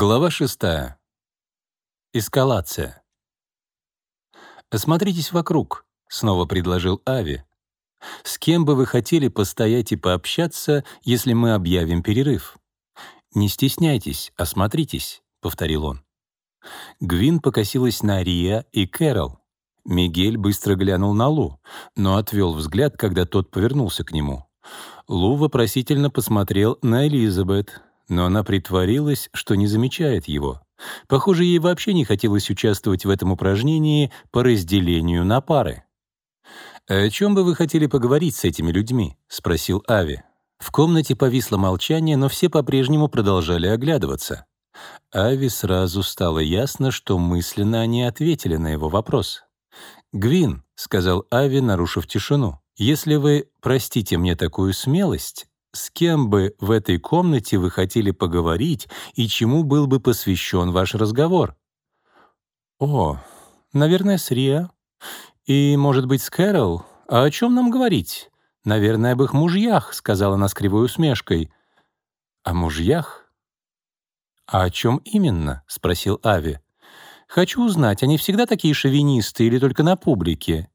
Глава 6. Эскалация. «Осмотритесь вокруг», — снова предложил Ави. «С кем бы вы хотели постоять и пообщаться, если мы объявим перерыв?» «Не стесняйтесь, осмотритесь», — повторил он. Гвин покосилась на Рия и Кэрол. Мигель быстро глянул на Лу, но отвел взгляд, когда тот повернулся к нему. Лу вопросительно посмотрел на Элизабет, но она притворилась, что не замечает его. Похоже, ей вообще не хотелось участвовать в этом упражнении по разделению на пары. «О чем бы вы хотели поговорить с этими людьми?» — спросил Ави. В комнате повисло молчание, но все по-прежнему продолжали оглядываться. Ави сразу стало ясно, что мысленно они ответили на его вопрос. «Гвин», — сказал Ави, нарушив тишину, — «если вы простите мне такую смелость, с кем бы в этой комнате вы хотели поговорить и чему был бы посвящен ваш разговор? О, наверное, с Риа. И, может быть, с Кэрол? А о чем нам говорить? Наверное, об их мужьях, сказала она с кривой усмешкой. О мужьях? А о чем именно? спросил Ави. Хочу узнать, они всегда такие шовинисты или только на публике?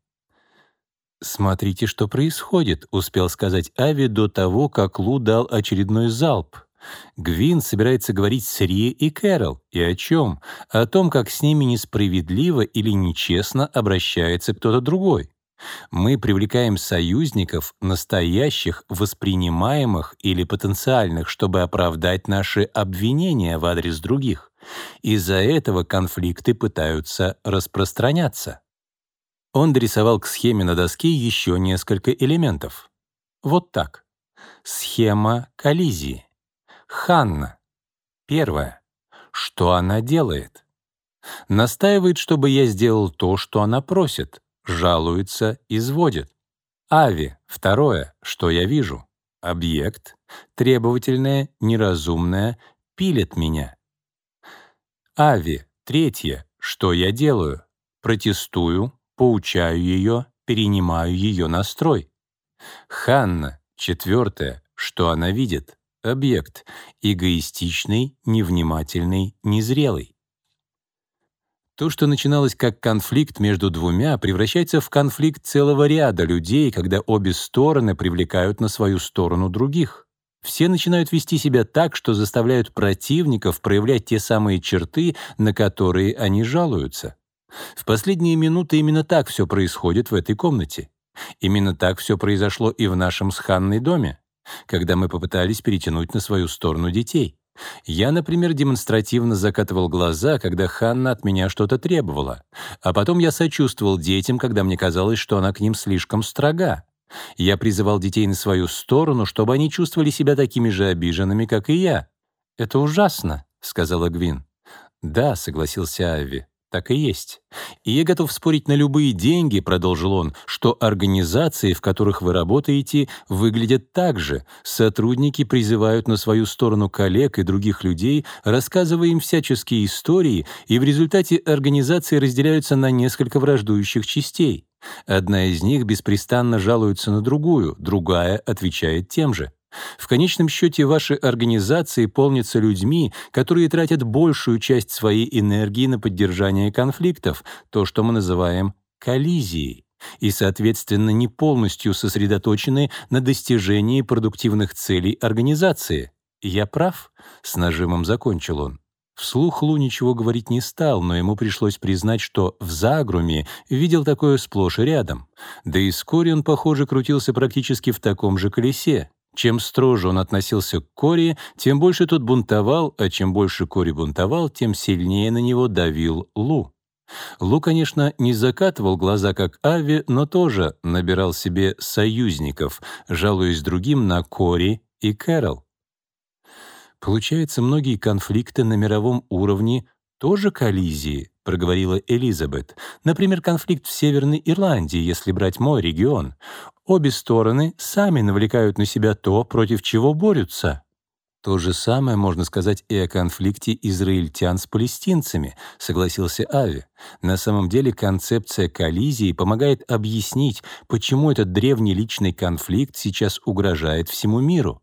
«Смотрите, что происходит», — успел сказать Ави до того, как Лу дал очередной залп. Гвин собирается говорить с Ри и Кэрол. И о чем? О том, как с ними несправедливо или нечестно обращается кто-то другой. Мы привлекаем союзников, настоящих, воспринимаемых или потенциальных, чтобы оправдать наши обвинения в адрес других. Из-за этого конфликты пытаются распространяться. Он дорисовал к схеме на доске еще несколько элементов. Вот так. Схема коллизии. Ханна. Первое. Что она делает? Настаивает, чтобы я сделал то, что она просит. Жалуется, изводит. Ави. Второе. Что я вижу? Объект. Требовательное, неразумное. Пилит меня. Ави. Третье. Что я делаю? Протестую, поучаю ее, перенимаю ее настрой. Ханна, четвертое, что она видит? Объект, эгоистичный, невнимательный, незрелый. То, что начиналось как конфликт между двумя, превращается в конфликт целого ряда людей, когда обе стороны привлекают на свою сторону других. Все начинают вести себя так, что заставляют противников проявлять те самые черты, на которые они жалуются. В последние минуты именно так все происходит в этой комнате. Именно так все произошло и в нашем с Ханной доме, когда мы попытались перетянуть на свою сторону детей. Я, например, демонстративно закатывал глаза, когда Ханна от меня что-то требовала, а потом я сочувствовал детям, когда мне казалось, что она к ним слишком строга. Я призывал детей на свою сторону, чтобы они чувствовали себя такими же обиженными, как и я. «Это ужасно», — сказала Гвин. «Да», — согласился Ави. Так и есть. И я готов спорить на любые деньги, продолжил он, что организации, в которых вы работаете, выглядят так же. Сотрудники призывают на свою сторону коллег и других людей, рассказывая им всяческие истории, и в результате организации разделяются на несколько враждующих частей. Одна из них беспрестанно жалуется на другую, другая отвечает тем же. В конечном счете ваши организации полнятся людьми, которые тратят большую часть своей энергии на поддержание конфликтов, то, что мы называем коллизией, и, соответственно, не полностью сосредоточены на достижении продуктивных целей организации. «Я прав?» — с нажимом закончил он. Вслух Лу ничего говорить не стал, но ему пришлось признать, что в Загруме видел такое сплошь и рядом. Да и вскоре он, похоже, крутился практически в таком же колесе. Чем строже он относился к Кори, тем больше тот бунтовал, а чем больше Кори бунтовал, тем сильнее на него давил Лу. Лу, конечно, не закатывал глаза, как Ави, но тоже набирал себе союзников, жалуясь другим на Кори и Кэрол. Получается, многие конфликты на мировом уровне тоже коллизии, — проговорила Элизабет. «Например, конфликт в Северной Ирландии, если брать мой регион. Обе стороны сами навлекают на себя то, против чего борются». То же самое можно сказать и о конфликте израильтян с палестинцами, согласился Ави. На самом деле концепция коллизии помогает объяснить, почему этот древний личный конфликт сейчас угрожает всему миру.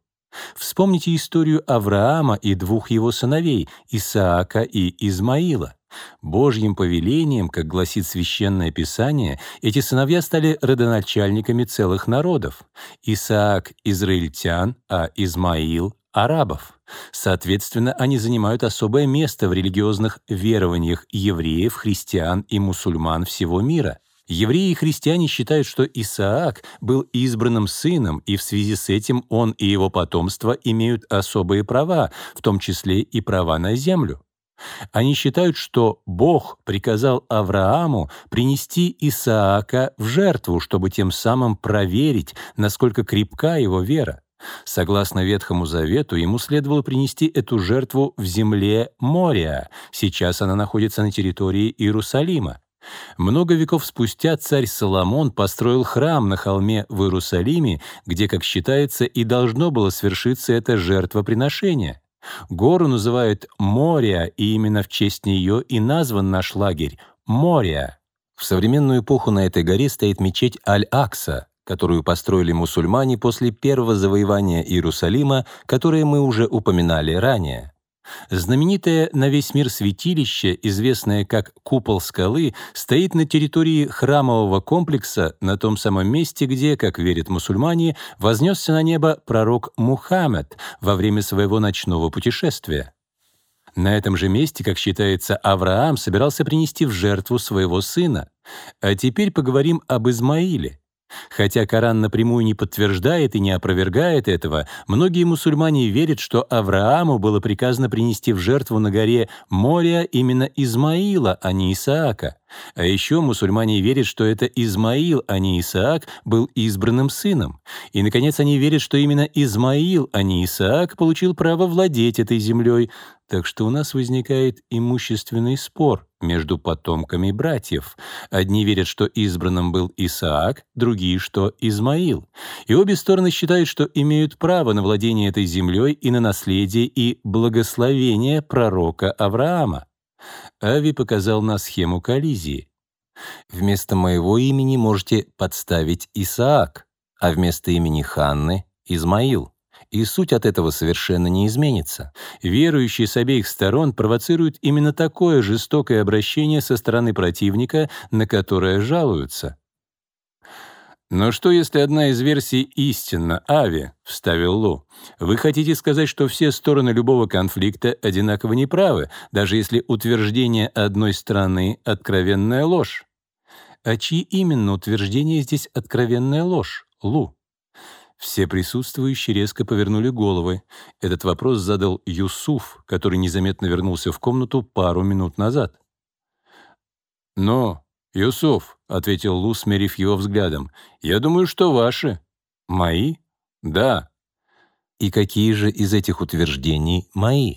Вспомните историю Авраама и двух его сыновей, Исаака и Измаила. Божьим повелением, как гласит Священное Писание, эти сыновья стали родоначальниками целых народов. Исаак — израильтян, а Измаил — арабов. Соответственно, они занимают особое место в религиозных верованиях евреев, христиан и мусульман всего мира. Евреи и христиане считают, что Исаак был избранным сыном, и в связи с этим он и его потомство имеют особые права, в том числе и права на землю. Они считают, что Бог приказал Аврааму принести Исаака в жертву, чтобы тем самым проверить, насколько крепка его вера. Согласно Ветхому Завету, ему следовало принести эту жертву в земле Мория. Сейчас она находится на территории Иерусалима. Много веков спустя царь Соломон построил храм на холме в Иерусалиме, где, как считается, и должно было свершиться это жертвоприношение. Гору называют Мория, и именно в честь нее и назван наш лагерь — Мория. В современную эпоху на этой горе стоит мечеть Аль-Акса, которую построили мусульмане после первого завоевания Иерусалима, которое мы уже упоминали ранее. Знаменитое на весь мир святилище, известное как «Купол скалы», стоит на территории храмового комплекса на том самом месте, где, как верят мусульмане, вознесся на небо пророк Мухаммед во время своего ночного путешествия. На этом же месте, как считается, Авраам собирался принести в жертву своего сына. А теперь поговорим об Измаиле. Хотя Коран напрямую не подтверждает и не опровергает этого, многие мусульмане верят, что Аврааму было приказано принести в жертву на горе Мория именно Измаила, а не Исаака. А еще мусульмане верят, что это Измаил, а не Исаак, был избранным сыном. И, наконец, они верят, что именно Измаил, а не Исаак, получил право владеть этой землей. Так что у нас возникает имущественный спор между потомками братьев. Одни верят, что избранным был Исаак, другие, что Измаил. И обе стороны считают, что имеют право на владение этой землей и на наследие и благословение пророка Авраама. Ави показал на схему коллизии. Вместо моего имени можете подставить Исаак, а вместо имени Ханны — Измаил. И суть от этого совершенно не изменится. Верующие с обеих сторон провоцируют именно такое жестокое обращение со стороны противника, на которое жалуются. «Но что, если одна из версий истинна, Ави?» — вставил Лу. «Вы хотите сказать, что все стороны любого конфликта одинаково неправы, даже если утверждение одной страны — откровенная ложь?» «А чьи именно утверждения здесь откровенная ложь, Лу?» Все присутствующие резко повернули головы. Этот вопрос задал Юсуф, который незаметно вернулся в комнату пару минут назад. «Но, «Юсуф», — ответил Лу, смерив его взглядом, — «я думаю, что ваши». «Мои?» «Да». «И какие же из этих утверждений мои?»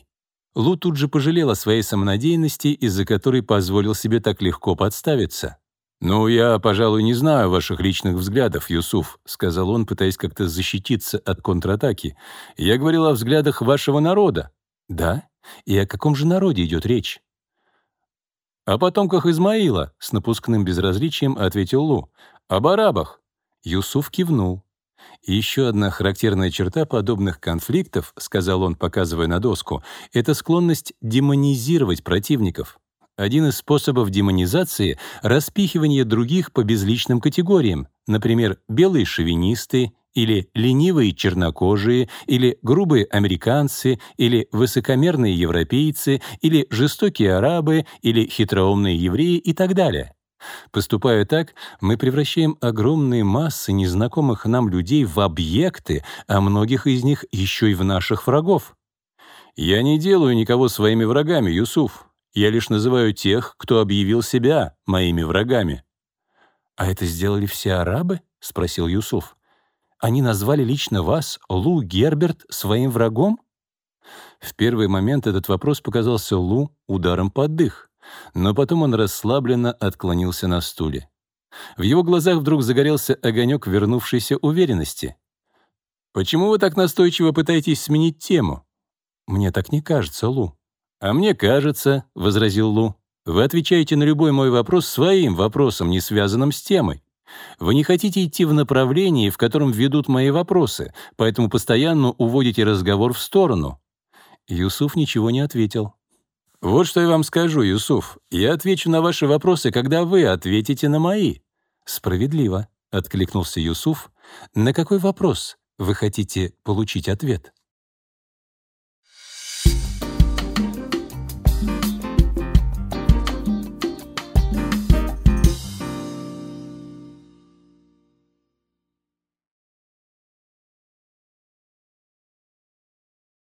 Лу тут же пожалел о своей самонадеянности, из-за которой позволил себе так легко подставиться. «Ну, я, пожалуй, не знаю ваших личных взглядов, Юсуф», — сказал он, пытаясь как-то защититься от контратаки. «Я говорил о взглядах вашего народа». «Да? И о каком же народе идет речь?» «О потомках Измаила», — с напускным безразличием ответил Лу. «Об арабах». Юсуф кивнул. еще одна характерная черта подобных конфликтов, сказал он, показывая на доску, это склонность демонизировать противников. Один из способов демонизации — распихивание других по безличным категориям, например, белые шовинисты, или ленивые чернокожие, или грубые американцы, или высокомерные европейцы, или жестокие арабы, или хитроумные евреи и так далее. Поступая так, мы превращаем огромные массы незнакомых нам людей в объекты, а многих из них еще и в наших врагов. Я не делаю никого своими врагами, Юсуф. Я лишь называю тех, кто объявил себя моими врагами. «А это сделали все арабы?» — спросил Юсуф. Они назвали лично вас, Лу Герберт, своим врагом? В первый момент этот вопрос показался Лу ударом под дых, но потом он расслабленно отклонился на стуле. В его глазах вдруг загорелся огонек вернувшейся уверенности. «Почему вы так настойчиво пытаетесь сменить тему?» «Мне так не кажется, Лу». «А мне кажется», — возразил Лу. «Вы отвечаете на любой мой вопрос своим вопросом, не связанным с темой. Вы не хотите идти в направлении, в котором ведут мои вопросы, поэтому постоянно уводите разговор в сторону». Юсуф ничего не ответил. «Вот что я вам скажу, Юсуф. Я отвечу на ваши вопросы, когда вы ответите на мои». «Справедливо», — откликнулся Юсуф. «На какой вопрос вы хотите получить ответ?»